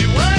you